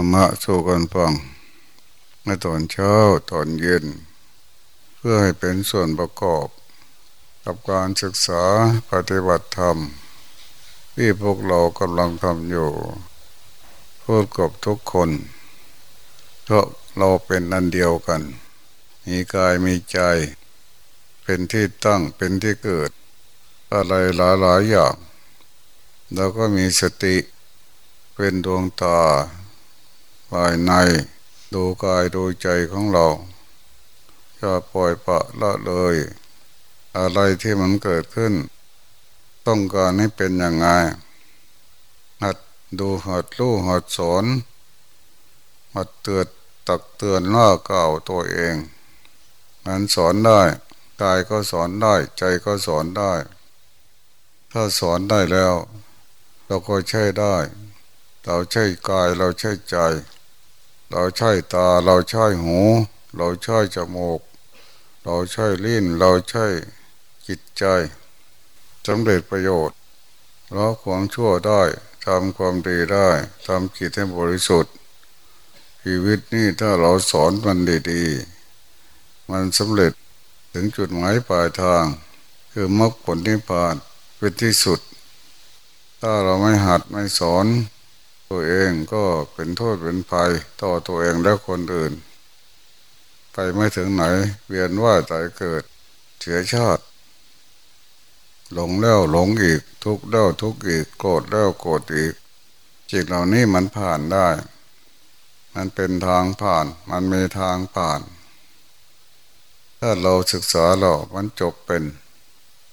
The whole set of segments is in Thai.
ธรรมะสู่กันฟังในตอนเช้าตอนเย็น เพื่อให้เป็นส่วนประกอบ กับการศึกษาปฏิบัติธรรม ที่พวกเรากำลังทำอยู่พูดกับทุกคนเพราะเราเป็นอันเดียวกัน มีกายมีใจ เป็นที่ตั้งเป็นที่เกิด อะไรหลายๆอย่าง แล้วก็มีสติ เป็นดวงตา ภายในดูกายดูใจของเราจะปล่อยปะละเลย อะไรที่มันเกิดขึ้น ต้องการให้เป็นอย่างไงหัดดูหัดรู้หัดสอนหัดเตือนตักเตือนล่าเก่าตัวเองมันสอนได้กายก็สอนได้ ใจก็สอนได้ ถ้าสอนได้แล้ว เราก็ใช้ได้ เราใช้กายเราใช้ใจ เราใช้ตาเราใช้หู เราใช้จมูก เราใช้ลิ้น เราใช้จิตใจสำเร็จประโยชน์เราความชั่วได้ทำความดีได้ทำจิตให้บริสุทธิ์ ชีวิตนี้ถ้าเราสอนมันดีๆ มันสำเร็จถึงจุดหมายปลายทาง คือมรรคผลนิพพานเป็นที่สุด ถ้าเราไม่หัดไม่สอน ตัวเองก็เป็นโทษเป็นภัยต่อตัวเองและคนอื่น ไปไม่ถึงไหน เวียนว่าตายเกิดเสียชาติ หลงแล้วหลงอีก ทุกข์แล้วทุกข์อีกโกรธแล้วโกรธอีกจิตเหล่านี้มันผ่านได้ มันเป็นทางผ่าน มันมีทางผ่าน ถ้าเราศึกษาเรามันจบเป็น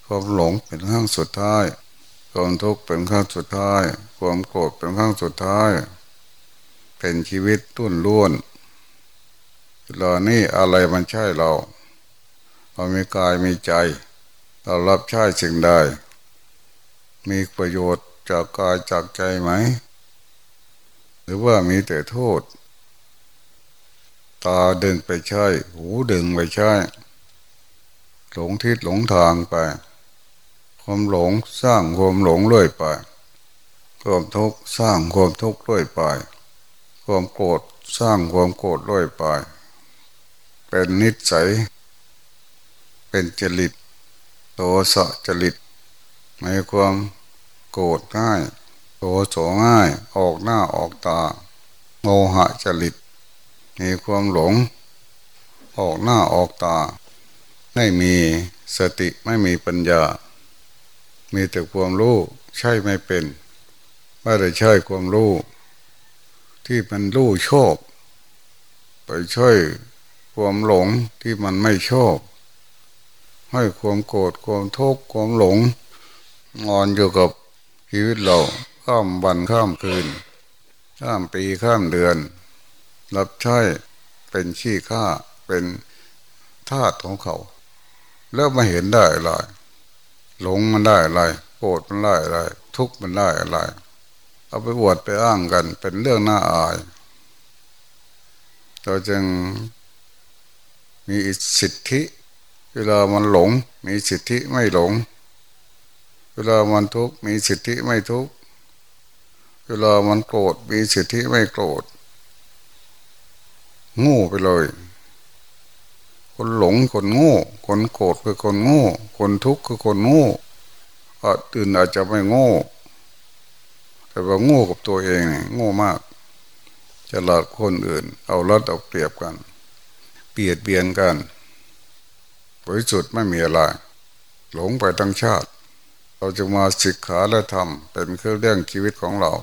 ความหลงเป็นขั้งสุดท้ายความทุกข์เป็นขั้งสุดท้าย ความโกรธเป็นขั้งสุดท้าย เป็นชีวิตตุ้นล้วนเรานี่อะไรมันใช่เราเรามีกายมีใจ เรารับใช้สิ่งใดมีประโยชน์จากกายจากใจไหม หรือว่ามีแต่โทษ ตาดึงไปใช่หูดึงไปใช่หลงทิศหลงทางไป ความหลงสร้างความหลงเรื่อยไป ความทุกข์สร้างความทุกข์เรื่อยไป ความโกรธสร้างความโกรธเรื่อยไป เป็นนิสัย เป็นจริตโทสะจริตในความโกรธง่ายโทโสง่าย ออกหน้าออกตาโมหะจริตมีความหลง ออกหน้าออกตา ไม่มีสติไม่มีปัญญา มีแต่ความรู้ใช่ไม่เป็น ไม่ได้ใช่ความรู้ ที่มันรู้ชอบ ไปช่วยความหลงที่มันไม่ชอบ ให้ความโกรธความทุกข์ความหลงงอนอยู่กับชีวิตเราข้ามวันข้ามคืน ข้ามปีข้ามเดือน รับใช้เป็นขี้ข้าเป็นทาสของเขา แล้วมาเห็นได้เลยหลงมันได้อะไรโกรธมันได้อะไรทุกข์มันได้อะไร เอาไปอวดไปอ้างกัน เป็นเรื่องน่าอาย เราจึงมีสิทธิเวลามันหลง มีสิทธิไม่หลง เวลามันทุกข์มีสิทธิไม่ทุกข์เวลามันโกรธมีสิทธิไม่โกรธงูไปเลย คนหลงคนง่คนโกรธคือคนง่คนทุกข์คือคนง่อาตื่นอาจจะไม่ง่ แต่ว่าโง่กับตัวเองโง่มากจะหลอดคนอื่น เอาลัดเอาเปรียบกัน เปียดเบียนกันบริสุทธิ์ไม่มีอะไร หลงไปทั้งชาติ เราจะมาศึกขาและทำเป็นเครื่องเรื่องชีวิตของเรา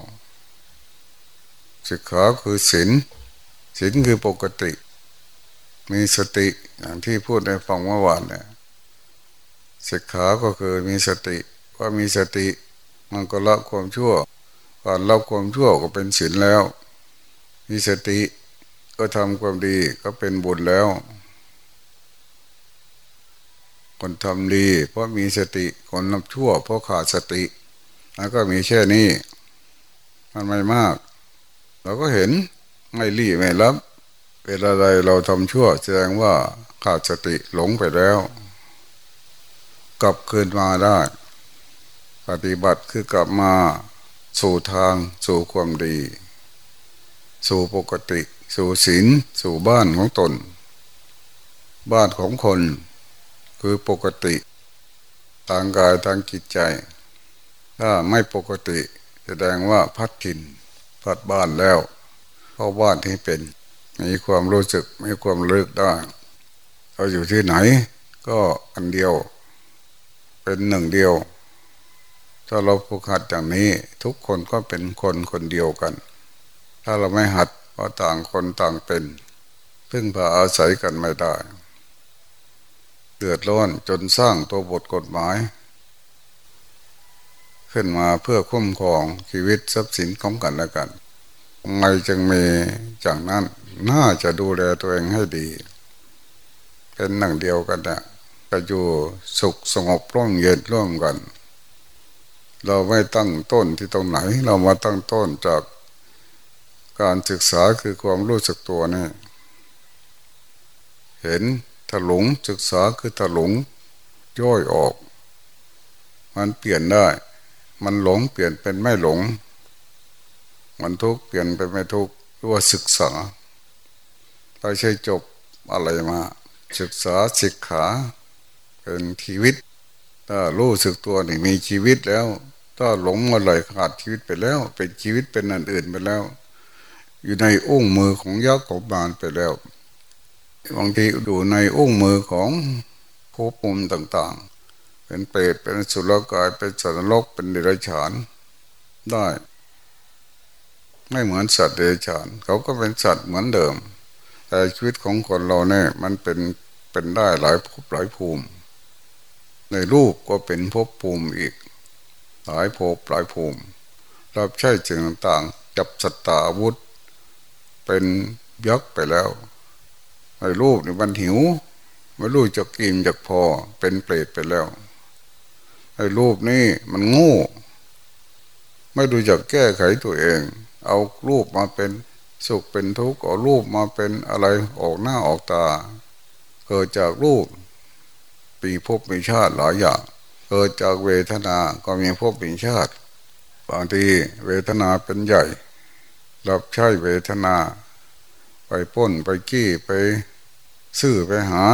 ศึกขาคือศีลศีลคือปกติ มีสติอย่างที่พูดในฟังเมื่อวานเนี่ยศึกขาก็คือมีสติว่ามีสติมันก็ละความชั่ว การละความชั่วก็เป็นศีลแล้ว มีสติก็ทำความดีก็เป็นบุญแล้ว คนทำดี เพราะมีสติคนทำชั่ว เพราะขาดสติแล้วก็มีแค่นี้มันไม่มาก เราก็เห็นไม่รีไม่รับเวลาใดเราทำชั่วแสดงว่าขาดสติหลงไปแล้ว กลับคืนมาได้ ปฏิบัติคือกลับมา สู่ทางสู่ความดี สู่ปกติ สู่ศีลสู่บ้านของตน บ้านของคนคือปกติ ทางกายทางจิตใจ ถ้าไม่ปกติ แสดงว่าพัดถิ่นพัดบ้านแล้วเข้าบ้านที่เป็น มีความรู้สึกมีความเลิกได้เราอยู่ที่ไหน ก็อันเดียว เป็นหนึ่งเดียว ถ้าเราผูกหัดอย่างนี้ ทุกคนก็เป็นคนคนเดียวกัน ถ้าเราไม่หัดก็ต่างคนต่างเป็น พึ่งพาอาศัยกันไม่ได้เดือดร้อนจนสร้างตัวบทกฎหมาย ขึ้นมาเพื่อคุ้มครองชีวิตทรัพย์สินของกันและกันไมจึงมีจากนั้นน่าจะดูแลตัวเองให้ดี เป็นหนังเดียวกันนะจะอยู่สุขสงบร่มเย็นร่วมกัน เราไม่ตั้งต้นที่ตรงไหน เรามาตั้งต้นจากการศึกษาคือความรู้สึกตัวนี่เห็นถลุงศึกษาคือถลุงย่อยออก มันเปลี่ยนได้ มันหลงเปลี่ยนเป็นไม่หลง มันทุกเปลี่ยนเป็นไม่ทุกเรียกว่าศึกษาไม่ใช่จบอะไรมา ศึกษาศิกขาเป็นชีวิตถ้ารู้สึกตัวนี่มีชีวิตแล้ว ถ้าหลงมาเลขาดชีวิตไปแล้ว เป็นชีวิตเป็นอันอื่นไปแล้ว อยู่ในอุ้งมือของยักษ์ของบานไปแล้วบางทีอยู่ในอุ้งมือของภพภูมิต่างๆ เป็นเปรตเป็นสุรกายเป็นสัตว์โลกเป็นเดรัจฉานได้ ไม่เหมือนสัตว์เดรัจฉาน เขาก็เป็นสัตว์เหมือนเดิม แต่ชีวิตของคนเราเนี่ยมันเป็นเป็นได้หลายภพหลายภูมิ ในรูปก็เป็นภพภูมิอีก หลายภพหลายภูมิรับใช้สิ่งต่างๆ จับสัตตาอาวุธ เป็นยักษ์ไปแล้วไอ้รูปนี่มันหิวไม่รู้จะกินจะพอเป็นเปรตไปแล้วไอ้รูปนี่มันงูไม่ดูจะแก้ไขตัวเอง เอารูปมาเป็นสุขเป็นทุกข์เอารูปมาเป็นอะไรออกหน้าออกตา เกิดจากรูปปีพบมีชาติหลายอย่าง เกิดจากเวทนา ก็มีพบมีชาติบางทีเวทนาเป็นใหญ่รับใช้เวทนา ไปป้นไปกี้ไปซื้อไปหา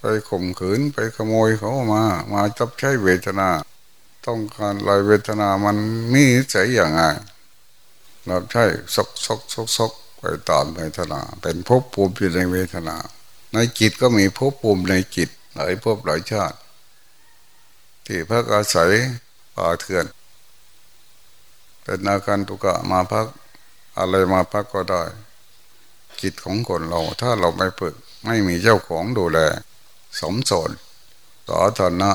ไปข่มขืนไปขโมยเขามา มาจับใช้เวทนา ต้องการลายเวทนามันมีใจอย่างไงเราใช้ซกซกซกซกไปตามเวทนา เป็นภพภูมิอยู่ในเวทนา ในจิตก็มีภพภูมิในจิตหลายภพหลายชาติ ที่พักอาศัยป่าเถื่อน เป็นอาการตุกะมาพักอะไรมาพักก็ได้จิตของคนเราถ้าเราไม่ฝึกไม่มีเจ้าของดูแล สมสนสาธารณะ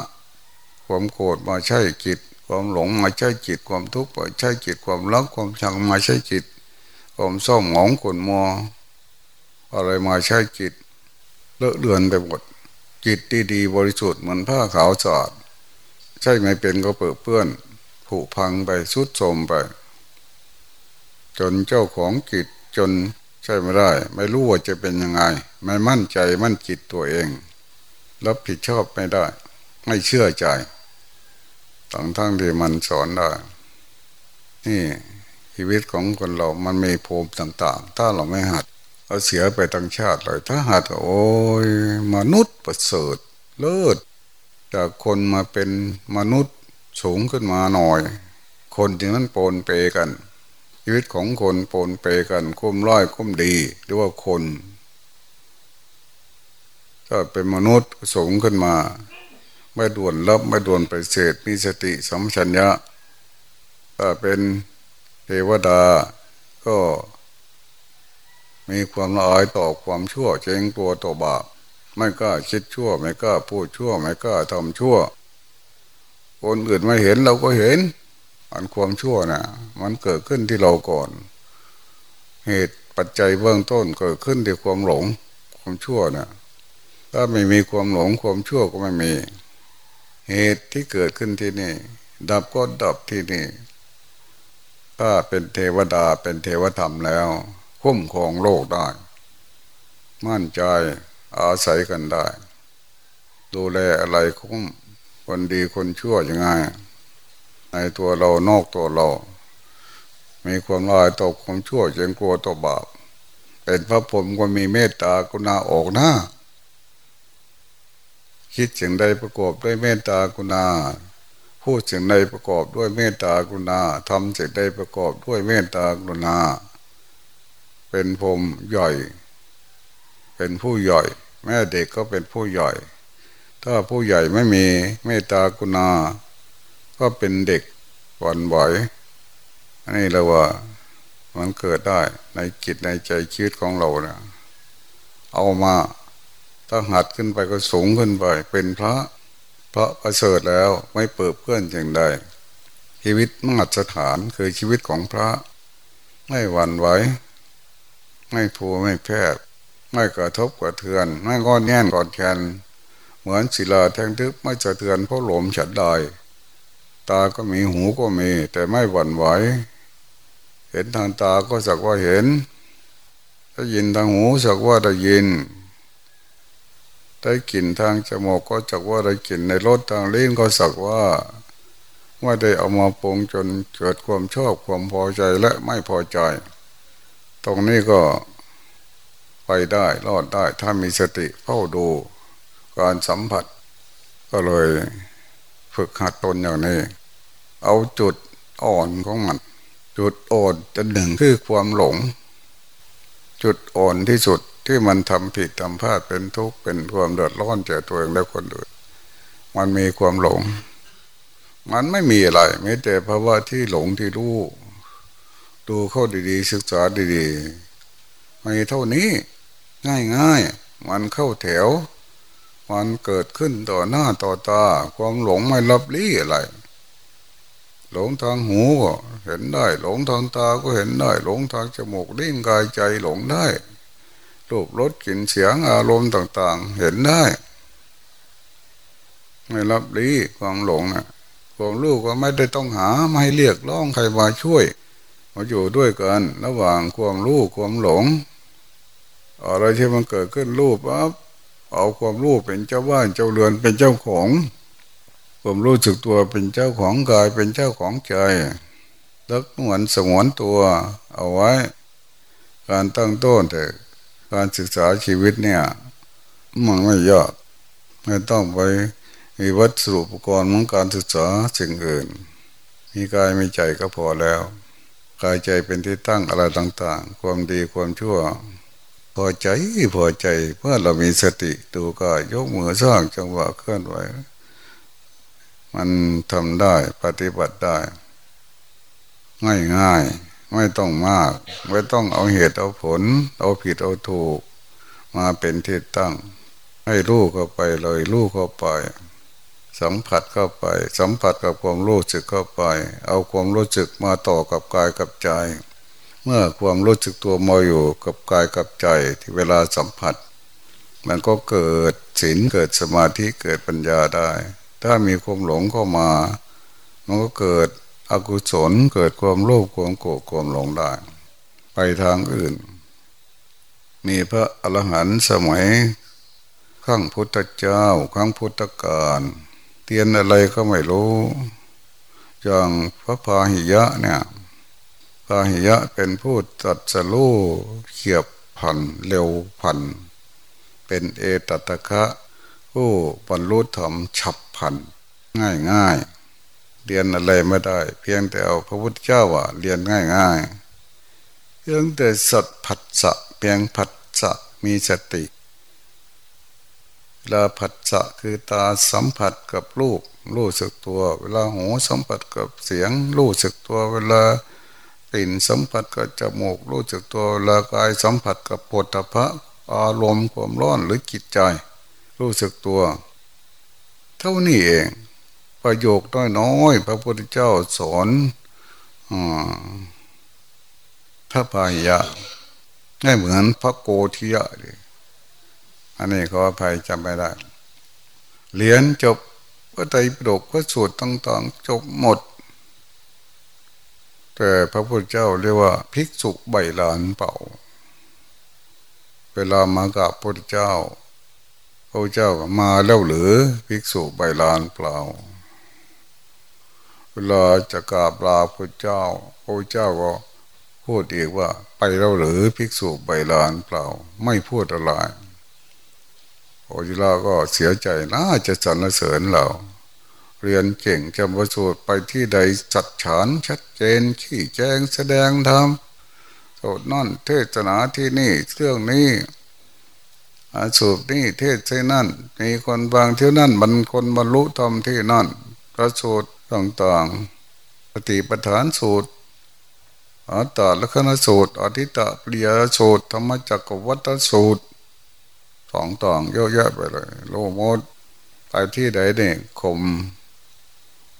ความโกรธมาใช่จิต ความหลงมาใช่จิต ความทุกข์มาใช่จิต ความรักความชังมาใช่จิต ความเศร้าหมองขุนมัวอะไรมาใช่จิต เลอะเลือนไปหมดจิตดีๆบริสุทธิ์เหมือนผ้าขาวสะอาด ใช่ไม่เป็นก็เปื้อเปื้อนผุพังไปสุดโทมไป จนเจ้าของจิตจนใช่ไม่ได้ ไม่รู้ว่าจะเป็นยังไง ไม่มั่นใจมั่นจิตตัวเองรับผิดชอบไม่ได้ ไม่เชื่อใจทั้งทั้งที่มันสอนได้ นี่ชีวิตของคนเรา มันมีภูมิต่าง ๆ ถ้าเราไม่หัดเราเสียไปทั้งชาติเลย ถ้าหัดโอ้ยมนุษย์ประเสริฐเลิศ จากคนมาเป็นมนุษย์สูงขึ้นมาหน่อย คนที่นั้นปนเปกันชีวิตของคนปนเปกันคุ้มร้อยคุ้มดีหรือว่าคนถ้าเป็นมนุษย์สูงขึ้นมา ไม่ด่วนรับไม่ด่วนไปเสดมีสติสัมชัญญะถ้าเป็นเทวดาก็มีความละอายต่อความชั่วเจงตัวต่อบาป ไม่กล้าคิดชั่ว ไม่กล้าพูดชั่ว ไม่กล้าทำชั่ว คนอื่นไม่เห็นเราก็เห็น อันความชั่วนะ่ะ มันเกิดขึ้นที่เราก่อน เหตุปัจจัยเบื้องต้นเกิดขึ้นที่ความหลง ความชั่วนะ่ะถ้าไม่มีความหลงความชั่วก็ไม่มี เหตุที่เกิดขึ้นที่นี่ ดับก็ดับที่นี่ถ้าเป็นเทวดาเป็นเทวธรรมแล้ว คุ้มครองโลกได้ มั่นใจ อาศัยกันได้ ดูแลอะไรคุ้มคนดีคนชั่วยังไง ในตัวเรานอกตัวเรา มีความลายต่อความชั่วเจงกลัวต่อบาปเป็นพระพรหมก็มีเมตตากรุณาออกหน้า คิดสิ่งใดประกอบด้วยเมตตากรุณาพูดสิ่งใดประกอบด้วยเมตตากรุณาทำสิ่งใดประกอบด้วยเมตตากรุณา เป็นพรมใหญ่ เป็นผู้ใหญ่แม่เด็กก็เป็นผู้ใหญ่ ถ้าผู้ใหญ่ไม่มีเมตตากรุณา ก็เป็นเด็กวั่นไหวอันนี้เราว่ามันเกิดได้ในจิตในใจชีวิตของเราเนี่ยเอามาถ้าหัดขึ้นไปก็สูงขึ้นไป เป็นพระพระประเสริฐแล้วไม่เปิดเพื่อนอย่างใดชีวิตมาตรฐานคือชีวิตของพระ ไม่หวั่นไหวไม่ผูไม่แพบ ไม่กระทบกระเทือน ไม่ก้อนแน่นกอดแขนเหมือนศิลาแทงทึบไม่จะเทือนเพราะหลมฉัดได้ตาก็มีหูก็มี แต่ไม่หวั่นไหวเห็นทางตาก็สักว่าเห็นได้ยินทางหูสักว่าได้ยิน ได้กลิ่นทางจมูกก็สักว่าได้กลิ่นในรสทางลิ้นก็สักว่าว่าได้เอามาปรุงจนเกิดความชอบความพอใจและไม่พอใจ ตรงนี้ก็ ไปได้รอดได้ ถ้ามีสติเฝ้าดู การสัมผัส ก็เลยฝึกหัดตนอย่างนี้ เอาจุดอ่อนของมัน จุดอ่อนจะหนึ่งคือความหลง จุดอ่อนที่สุดที่มันทำผิดทำพลาดเป็นทุกข์เป็นความเดือดร้อนแก่ตัวเองและคนอื่น มันมีความหลง มันไม่มีอะไรไม่แต่ภาะวะที่หลงที่รู้ดูเข้าดีๆ ศึกษาดีๆไม่เท่านี้ ง่ายๆมันเข้าแถว มันเกิดขึ้นต่อหน้าต่อตาความหลงไม่รับรี้อะไร หลงทางหูก็เห็นได้ หลงทางตาก็เห็นได้ หลงทางจมูกลิ้นกายใจหลงได้รูปรสกลิ่นเสียงอารมณ์ต่างๆ เห็นได้ ไม่รับรี้ความหลงนะความรู้ก็ไม่ได้ต้องหาไม่เรียกร้องใครมาช่วยมาอยู่ด้วยกัน ระหว่างความรู้ความหลง อะไรที่มันเกิดขึ้นรูปปั๊บเอาความรู้เป็นเจ้าบ้านเจ้าเรือนเป็นเจ้าของความรู้สึกตัวเป็นเจ้าของกายเป็นเจ้าของใจลักหมือนสงวนตัว เอาไว้ การตั้งต้นแต่การศึกษาชีวิตเนี่ยมันไม่ยากไม่ต้องไปมีวัตถุอุปกรณ์ของการศึกษาสิ่งอื่น มีกายมีใจก็พอแล้ว กายใจเป็นที่ตั้งอะไรต่าง ๆ ความดีความชั่ว พอใจพอใจเพื่อเรามีสติดูกายยกมือสร้างจังหวะเคลื่อนไหวมันทำได้ปฏิบัติได้ ง่ายง่ายไม่ต้องมาก ไม่ต้องเอาเหตุเอาผล เอาผิดเอาถูก มาเป็นที่ตั้ง ให้รู้เข้าไปเลยรู้เข้าไป สัมผัสเข้าไป สัมผัสกับความรู้สึกเข้าไป เอาความรู้สึกมาต่อกับกายกับใจ เมื่อความรู้สึกตัวมาอยู่กับกายกับใจที่เวลาสัมผัส มันก็เกิดศีลเกิดสมาธิเกิดปัญญาได้ ถ้ามีความหลงเข้ามา มันก็เกิดอกุศลเกิดความโลภความโกรธความหลงได้ ไปทางอื่น มีพระอรหันต์สมัยข้างพุทธเจ้าข้างพุทธกาลเตียนอะไรก็ไม่รู้อย่างพระพาหิยะเนี่ย พาหิยะเป็นผู้ตัดสลูเขียบพันเร็วพัน เป็นเอตตะคะผู้บรรลุธรรมฉับพัน ง่ายง่ายเรียนอะไรไม่ได้ เพียงแต่เอาพระพุทธเจ้าว่าเรียนง่ายง่ายเพียงแต่สัตผัสสะเพียงผัสสะมีสติเวลาผัสสะคือตาสัมผัสกับรูปรู้สึกตัว เวลาหูสัมผัสกับเสียงรู้สึกตัวเวลา กลิ่นสัมผัสกับจมูกรู้สึกตัวลากายสัมผัสกับปวดตะพะอารมณ์ความร้อนหรือจิตใจ รู้สึกตัว เท่านี้เอง ประโยคน้อยน้อยพระพุทธเจ้าสอนอพระพายะให้เหมือนพระโกธิยะเลยอันนี้ขออภัยจำไม่ได้เรียนจบก็ไตรปิฎกก็สวดต่างๆ จบหมด แต่พระพุทธเจ้าเรียกว่าภิกษุใบลานเป่า เวลามากับพระพุทธเจ้า พระเจ้ามาแล้วหรือภิกษุใบลานเปล่า เวลาจะกราบลาพระเจ้า พระเจ้าก็พูดอีกว่า ไปเราหรือภิกษุใบลานเปล่า ไม่พูดอะไรโอจิลาก็เสียใจน่าจะสรรเสริญเรา เรียนเก่งจำประสูตรไปที่ใดจัดฉานชัดเจนขี้แจงแสดงธรรมโสดนั่นเทศนาที่นี่เรื่องนี้อาสูบนี่เทศใช่นั่น มีคนบางเที่ยนั่นมันคนบรรลุธรรมที่นั่นพระสูตรต่างๆ ปฏิปทานสูตรอัตตาลักษณสูตรอธิตะปริยสูตรธรรมจักรวัตสูตรสองต่างเยอะแยะไปเลย โลโมดไปที่ใดเนี่ยข่ม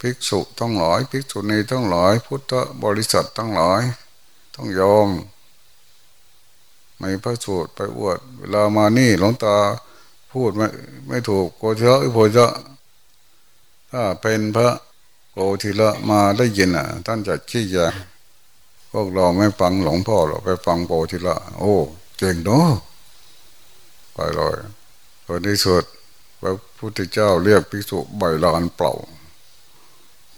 ภิกษุต้องหลายภิกษุณีต้องหลายพุทธบริษัทต้องหลายต้องยอมไม่พระสูตรไปอวด เวลามานี่หลวงตาพูดไม่ไม่ถูกโกเชะโพเชะถ้าเป็นพระโกธิละมาได้ยินอะ ท่านจะขี้ยาพวกเราไม่ฟังหลวงพ่อหรอกไปฟังโกธิละโอ้เก่งเนาะไปเลยผลที่สุดพระพุทธเจ้าเรียกภิกษุใบลานเปล่า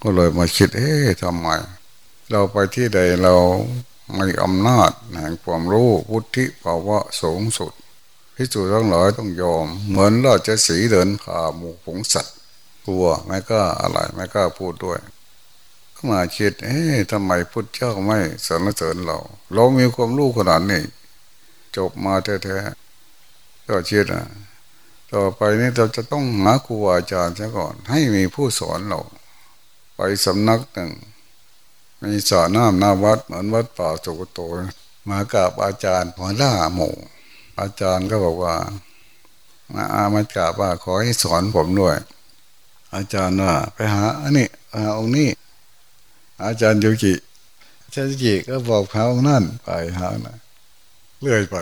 ก็เลยมาคิด เอ๊ะทำไม เราไปที่ใดเราไม่อำนาจแห่งความรู้พุทธิภาวะสูงสุดพิจูทั้งหลายต้องยอม เหมือนเราจะสีเดินผ่าหมู่ผงสัตว์กลัวไม่กล้าอะไรไม่กล้าพูดด้วยก็มาคิด เอ๊ะทำไมพุทธเจ้าไม่สรรเสริญเรา เรามีความรู้ขนาดนี้จบมาแท้ๆก็คิดอะต่อไปนี่เราจะต้องหาครูอาจารย์ซะก่อน ให้มีผู้สอนเรา ไปสำนักหนึ่งมีสาน้ำหน้าวัดเหมือนวัดป่าสุกโต มากับอาจารย์หัวหน้าหมู่อาจารย์ก็บอกว่ามาอามากราบว่าขอให้สอนผมด้วย อาจารย์ว่าไปหาอันนี้หาองค์นี้ อาจารย์ยูกิอาจารย์ยูกิก็บอกเขาองนั่นไปหานะเลื่อยไป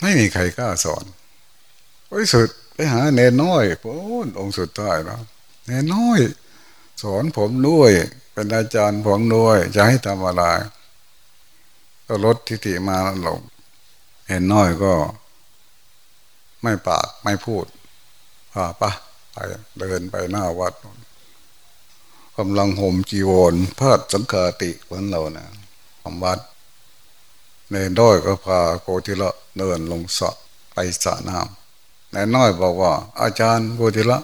ไม่มีใครกล้าสอนไว้สุดไปหาเนนน้อยโอ้องค์สุดท้ายนะเนนน้อย สอนผมด้วย เป็นอาจารย์ผมด้วย จะให้ทำอะไรก็ลดทิฏฐิมาลง เห็นน้อยก็ ไม่ปากไม่พูดพาปะไปเดินไปหน้าวัดกำลังห่มจีวรพาดสังฆาติเหมือนเราเนะทำวัดในด้อยก็พาโกธิละเดินลงสะไปสระน้ำในน้อยบอกว่า อาจารย์โกธิละ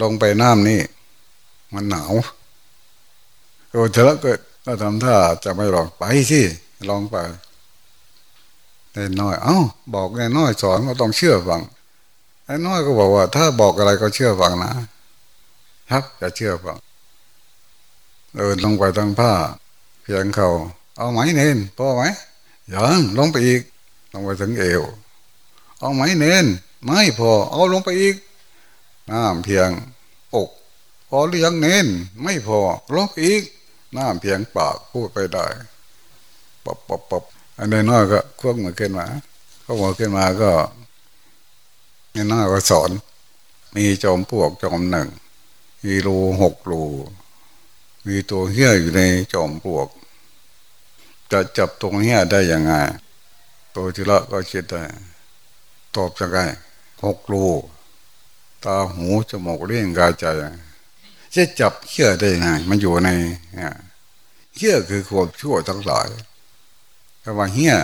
ลงไปน้ำนี่ มันหนาวโกธิละก็ก็ทำท่าจะไม่ลองไปสิลองไปในน้อย เอ้า บอกในน้อยสอนก็ต้องเชื่อฟังในน้อยก็บอกว่า ถ้าบอกอะไรก็เชื่อฟังนะครับจะเชื่อฟังเดินลงไปทางผ้าเพียงเขาเอาไหมเน้นพอไหมยังลงไปอีก ลงไปถึงเอว เอาไหมเน้นไม่พอ เอาลงไปอีกน้ำเพียงอก พอหรือยังเน้นไม่พอลงอีกน้ำเพียงปากพูดไปได้ปบปบปบอันนี้น้อยก็ควบมือขึ้นมาก็มือขึ้นมาก็นี่น้อยก็สอน มีจอมพวกจอมหนึ่งมีรูหกรูมีตัวเหี้ยอยู่ในจอมปลวก จะจับตรงเหี้ยได้ยังไงตัวทีละก็คิดได้ตอบยังไงหกรูตาหูจมูกเลี้ยงกายใจ จะจับเหี้ยได้ยังไงมันอยู่ในเหี้ยคือความชั่วทั้งหลายแต่ว่าเหี้ย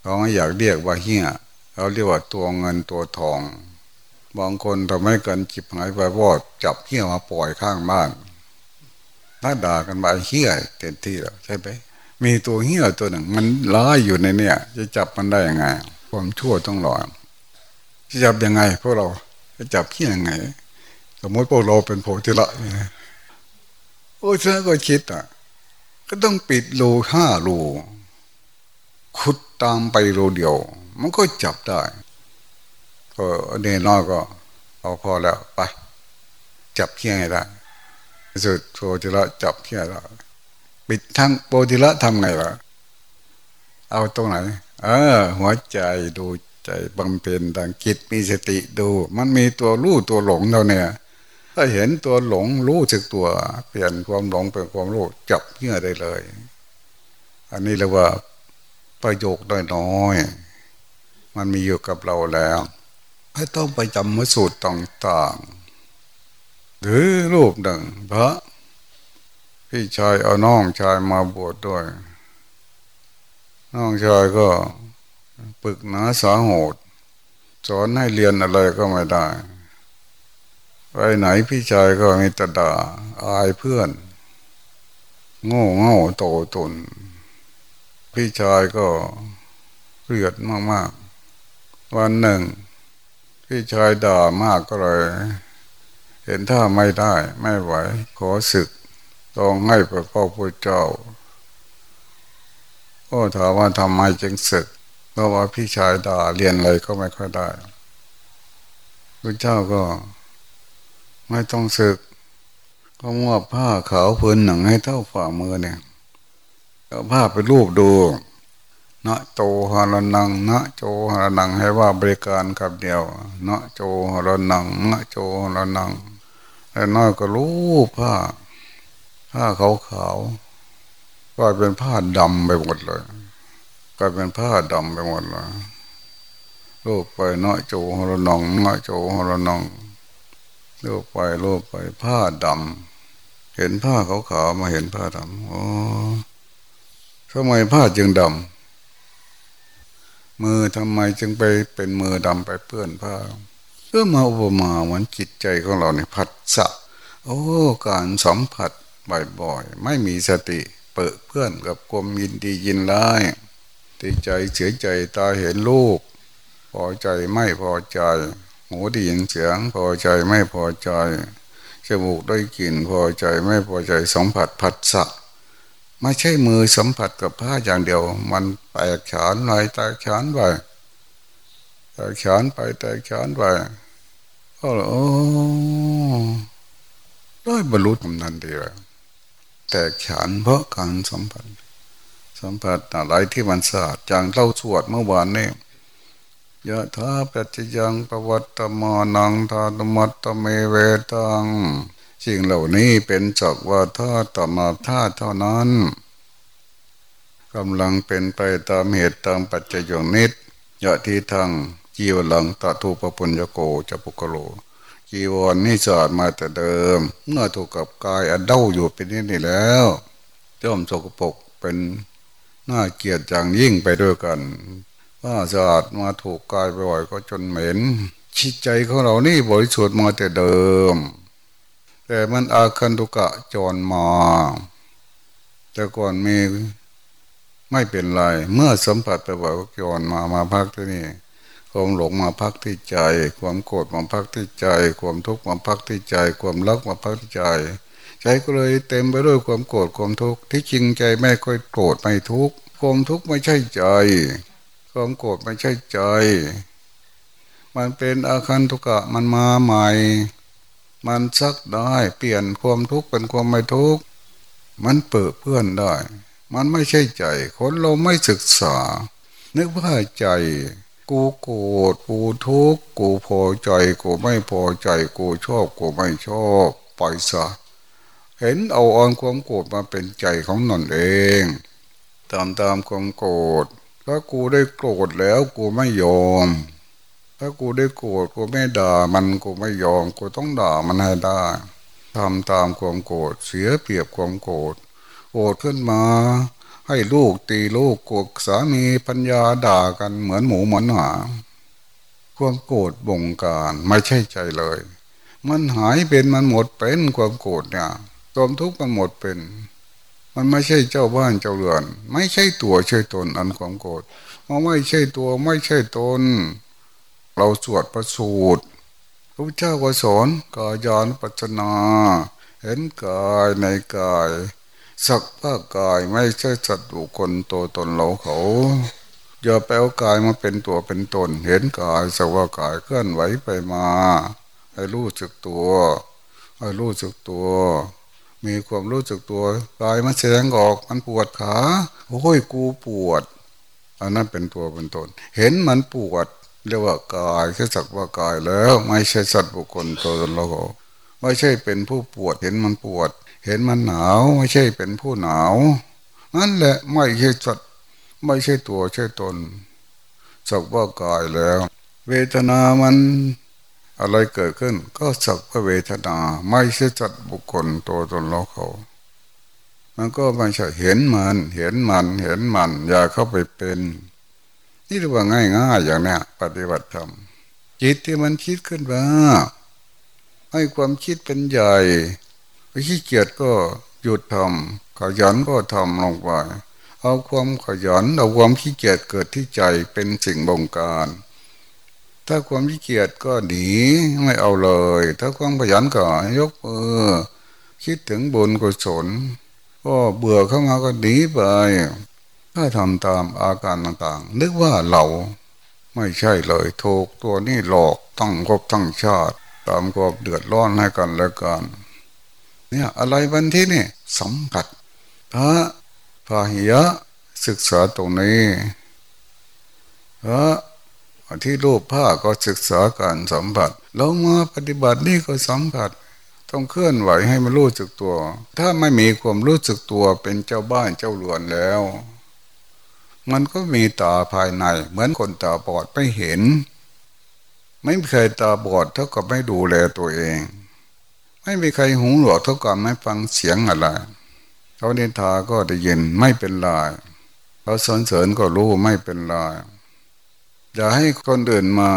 เขาไม่อยากเรียกว่าเหี้ยเขาเรียกว่าตัวเงินตัวทองบางคนทำให้กันจิบหายไปวอดจับเหี้ยมาปล่อยข้างบ้านถ้าด่ากันมาเหี้ยเต็มที่แล้วใช่ไหมมีตัวเหี้ยตัวหนึ่ง มันร้ายอยู่ในเนี่ย จะจับมันได้ยังไง ความชั่วต้องรอจะจับยังไงพวกเราจะจับเหี้ยยังไง สมมติพวกเราเป็นโพธิละโอ้เธอก็คิดอะ ก็ต้องปิดรูห้ารูขุดตามไปรูเดียว มันก็จับได้ก็เนน้อยก็เอาพอแล้วไป จับเหี้ยได้สุดโพธิละจับเขี้ยละปิดทั้งโพธิละทำไงล่ะ เอาตรงไหน เออ หัวใจดูใจบำเพ็ญดังจิตมีสติดู มันมีตัวรู้ตัวหลงเราเนี่ย ถ้าเห็นตัวหลงรู้จึกตัว เปลี่ยนความหลงเป็นความรู้จับเหี้ยได้เลย อันนี้เรียกว่าประโยคน้อยๆมันมีอยู่กับเราแล้วไม่ต้องไปจำมสูตรต่างๆ หรือรูปหนึ่งพระพี่ชายเอาน้องชายมาบวชดด้วย น้องชายก็ปึกหนาสาโหดสอนให้เรียนอะไรก็ไม่ได้ ไปไหนพี่ชายก็มีตด่าอายเพื่อน โง่โง่โตตุน พี่ชายก็เกลียดมากๆ วันหนึ่ง พี่ชายด่ามากก็เลย เห็นท่าไม่ได้ไม่ไหว ขอศึกต้องให้พระพ่อพระเจ้าก็ถามว่าทำไมจึงศึกเพราะว่าพี่ชายด่าเรียนอะไรก็ไม่ค่อยได้พระเจ้าก็ ไม่ต้องศึก ก็มอบผ้าขาวพื้นหนังให้เท่าฝ่ามือเนี่ยเอาผ้าไปรูปดูนะโจหารนังนะโจหารนังให้ว่าบริการกับเดียวนะโจหารนังนะโจหารนังแต่น้อยก็รูปผ้า ผ้าขาวขาวก็เป็นผ้าดำไปหมดเลยก็เป็นผ้าดำไปหมดเลยรูปไปนะโจหารนังนะโจหารนัง รูปไปรูปไปผ้าดำเห็นผ้าขาวๆมาเห็นผ้าดำโอ้ทำไมผ้าจึงดำมือทำไมจึงไปเป็นมือดำไปเปื้อนผ้าเพื่อมาอุปมาเหมือนจิตใจของเราเนี่ยผัดสะโอ้การสัมผัสบ่อยๆไม่มีสติเปิดเพื่อนกับความยินดียินร้ายตีใจเสียใจตาเห็นลูกพอใจไม่พอใจ หูได้ยินเสียงพอใจไม่พอใจจมูกได้กลิ่นพอใจไม่พอใจสัมผัสผัสสะไม่ใช่มือสัมผัสกับผ้าอย่างเดียว มันแตกฉานไหลแตกฉานไปแตกฉานไปแตกฉานไปก็โอ้ได้บรรลุธรรมนันดีเลยแตกฉานเพราะการสัมผัส สัมผัสอะไรที่มันสะอาดอย่างเราสวดเมื่อวานนี่ย ยะถาปัจจยังปวัตตมานังทาตุมัตตเมเวตังสิ่งเหล่านี้เป็นจักว่าธาตุมาธาตุเท่านั้นกำลังเป็นไปตามเหตุตามปัจจัยอย่างนิดยะทีทางจีวหลังตาทูปปุญญโกจะปุกโลจีวรนี่สาดมาแต่เดิม เมื่อถูกกับกายอดเด้าอยู่เป็นนี่นี่แล้วย่อมสกปรกเป็นน่าเกียดอย่างยิ่งไปด้วยกัน ถ้าสะอาดมาถูกกายบ่อยก็จนเหม็นชิดใจของเรานี่บริสุทธิ์มาแต่เดิม แต่มันอาคันตุกะจรมา แต่ก่อนมีไม่เป็นไร เมื่อสัมผัสไปบ่อยก็จรมามาพักที่นี่ความหลงมาพักที่ใจ ความโกรธมาพักที่ใจ ความทุกข์มาพักที่ใจ ความรักมาพักที่ใจ ใจก็เลยเต็มไปด้วยความโกรธความทุกข์ที่จริงใจไม่ค่อยโกรธไม่ทุกข์ความทุกข์ไม่ใช่ใจ ความโกรธไม่ใช่ใจ มันเป็นอาคันทุกะมันมาใหม่ มันซักได้เปลี่ยนความทุกข์เป็นความไม่ทุกข์ มันเปิดเพื่อนได้ มันไม่ใช่ใจ คนเราไม่ศึกษา นึกว่าใจ กูโกรธกูทุกข์กูพอใจ กูไม่พอใจ กูชอบ กูไม่ชอบปล่อยซะเห็นเอาออนความโกรธมาเป็นใจของนนเอง ตามตามความโกรธ ถ้ากูได้โกรธแล้วกูไม่ยอม ถ้ากูได้โกรธกูไม่ด่ามันกูไม่ยอม กูต้องด่ามันให้ได้ทำตามความโกรธเสียเปรียบความโกรธโกรธขึ้นมา ให้ลูกตีลูกกดสามีปัญญาด่ากันเหมือนหมูเหมือนหมาความโกรธบงการไม่ใช่ใจเลย มันหายเป็นมันหมดเป็นความโกรธเนี่ยความทุกข์มันหมดเป็น มันไม่ใช่เจ้าบ้านเจ้าเรือน ไม่ใช่ตัวใช่ตนอันความโกรธมันไม่ใช่ตัวไม่ใช่ตน เราสวดประสูตรพระเจ้าก็สอนกายานปัจนา เห็นกายในกาย สักว่ากายไม่ใช่สัตว์บุคคลตัวตนเราเขาอย่าแปลกายมาเป็นตัวเป็นตน เห็นกายสักว่ากายเคลื่อนไหวไปมา ให้รู้จักตัว ให้รู้จักตัว มีความรู้สึกตัวกายมันแสดงออกมันปวดขาโอ้ยกูปวด อันนั้นเป็นตัวเป็นตน เห็นมันปวดเรียกว่ากายแค่สักว่ากายแล้ว ไม่ใช่สัตว์บุคคลตัวตนเราไม่ใช่เป็นผู้ปวด เห็นมันปวด เห็นมันหนาวไม่ใช่เป็นผู้หนาวนั่นแหละไม่ใช่สัตว์ไม่ใช่ตัวใช่ตนสักว่ากายแล้ว เวทนามัน อะไรเกิดขึ้น ก็สักเวทนา ไม่ใช่จัดบุคคลตัวตนเราเขา มันก็ไม่ใช่เห็นมัน เห็นมัน เห็นมัน อย่าเข้าไปเป็น นี่เรียกว่าง่ายง่ายอย่างเนี้ยปฏิบัติธรรมจิตที่มันคิดขึ้นมาให้ความคิดเป็นใหญ่ขี้เกียจก็หยุดทำขยันก็ทำลงไปเอาความขยันเอาความขี้เกียจเกิดที่ใจเป็นสิ่งบงการ ถ้าความขี้เกียจก็หนีไม่เอาเลย ถ้าความขยันก็ยกเออคิดถึงบุญกุศลก็เบื่อเข้ามาก็หนีไป ถ้าทำตามอาการต่างๆ นึกว่าเราไม่ใช่เลยถูกตัวนี้หลอกตั้งกบตั้งชาติ ตามกบเดือดร้อนให้กันและกันเนี่ยอะไรวันที่นี่สัมผัสพระพาหิยะศึกษาตรงนี้พระ ที่รูปผ้าก็ศึกษาการสัมผัสเรามาปฏิบัตินี่ก็สัมผัส ต้องเคลื่อนไหวให้มันรู้สึกตัว ถ้าไม่มีความรู้สึกตัวเป็นเจ้าบ้านเจ้าหลวนแล้ว มันก็มีตาภายใน เหมือนคนตาบอดไม่เห็น ไม่เคยตาบอดเท่ากับไม่ดูแลตัวเอง ไม่มีใครหูหนวกเท่ากับไม่ฟังเสียงอะไรเขาเนินทาก็ได้ยินไม่เป็นไรเขาสนเสริญก็รู้ไม่เป็นไร อย่าให้คนเดินมา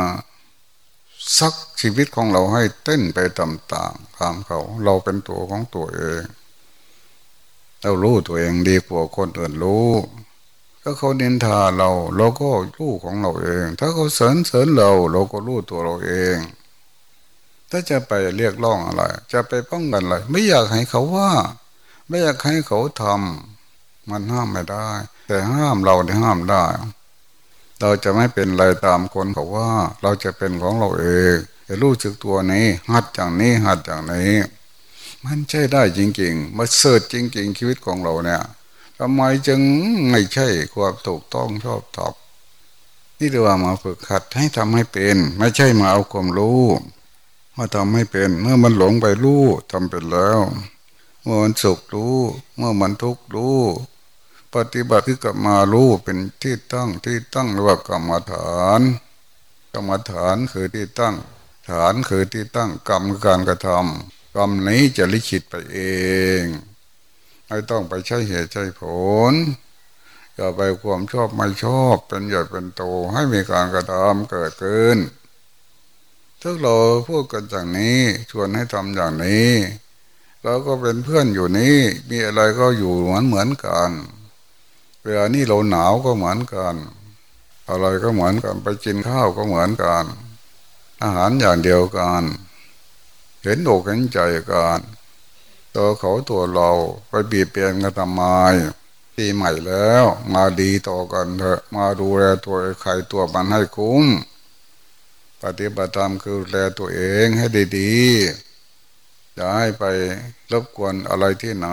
ซักชีวิตของเราให้เต้นไปต่างๆตามเขา เราเป็นตัวของตัวเอง เรารู้ตัวเองดีกว่าคนอื่นรู้ถ้าเขาเนินทาเราเราก็รู้ของเราเอง ถ้าเขาเสริญเสริญเรา เราก็รู้ตัวเราเอง ถ้าจะไปเรียกร้องอะไร จะไปป้องกันอะไร ไม่อยากให้เขาว่า ไม่อยากให้เขาทำมันห้ามไม่ได้ แต่ห้ามเราได้ห้ามได้ เราจะไม่เป็นอะไรตามคนเขาว่า เราจะเป็นของเราเองจะรู้จึกตัวนี้ หัดอย่างนี้ หัดอย่างนี้ มันใช่ได้จริงๆมาเสิร์ชจริง ๆ ชีวิตของเราเนี่ยทำไมจึงไม่ใช่ความถูกต้องชอบตอบนี่เรียกว่ามาฝึกขัดให้ทำให้เป็น ไม่ใช่มาเอาความรู้มาทำให้เป็น เมื่อมันหลงไปรู้ทำเป็นแล้ว เมื่อมันสุขรู้ เมื่อมันทุกข์รู้ ปฏิบัติที่กลับมารู้เป็นที่ตั้งที่ตั้งเรียกว่ากรรมฐานกรรมฐานคือที่ตั้ง ฐานคือที่ตั้งกรรมคือการกระทำกรรมนี้จะลิขิตไปเองไม่ต้องไปใช้เหตุใช้ผลอย่าไปความชอบไม่ชอบเป็นใหญ่เป็นโตให้มีการกระทำเกิดขึ้นถ้าเราพูดกันอย่างนี้ชวนให้ทำอย่างนี้เราก็เป็นเพื่อนอยู่นี้มีอะไรก็อยู่เหมือนเหมือนกัน เวลานี้เราหนาวก็เหมือนกัน อะไรก็เหมือนกันไปกินข้าวก็เหมือนกัน อาหารอย่างเดียวกัน เห็นอกเห็นใจกันตัวเขาตัวเราไปบีบเปลี่ยนกันทำไมปีใหม่แล้ว มาดีต่อกันเถอะ มาดูแลตัวใครตัวมันให้คุ้มปฏิบัติธรรมคือแลตัวเองให้ดีๆจะให้ไปรบกวนอะไรที่ไหน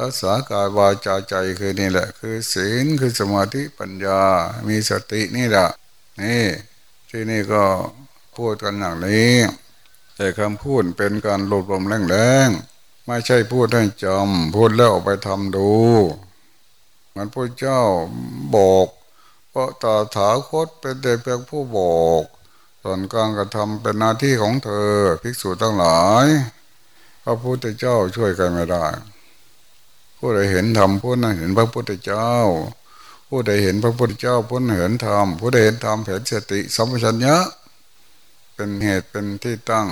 รักษากายวาจาใจคือนี่แหละ คือศีลคือสมาธิปัญญา มีสตินี่แหละนี่ที่นี่ก็พูดกันอย่างนี้ แต่คำพูดเป็นการลบลมแรงๆไม่ใช่พูดให้จำพูดแล้วออกไปทำดูมันพระเจ้าบอกเพราะตาถาคตเป็นแต่เพียงผู้บอกส่วนการกระทำเป็นหน้าที่ของเธอภิกษุทั้งหลายพระพุทธเจ้าช่วยกันไม่ได้ ผู้ใดเห็นธรรมผู้นั้นเห็นพระพุทธเจ้า ผู้ใดเห็นพระพุทธเจ้าผู้นั้นเห็นธรรมผู้ใดเห็นธรรมเห็นสติสัมปชัญญะเป็นเหตุเป็นที่ตั้ง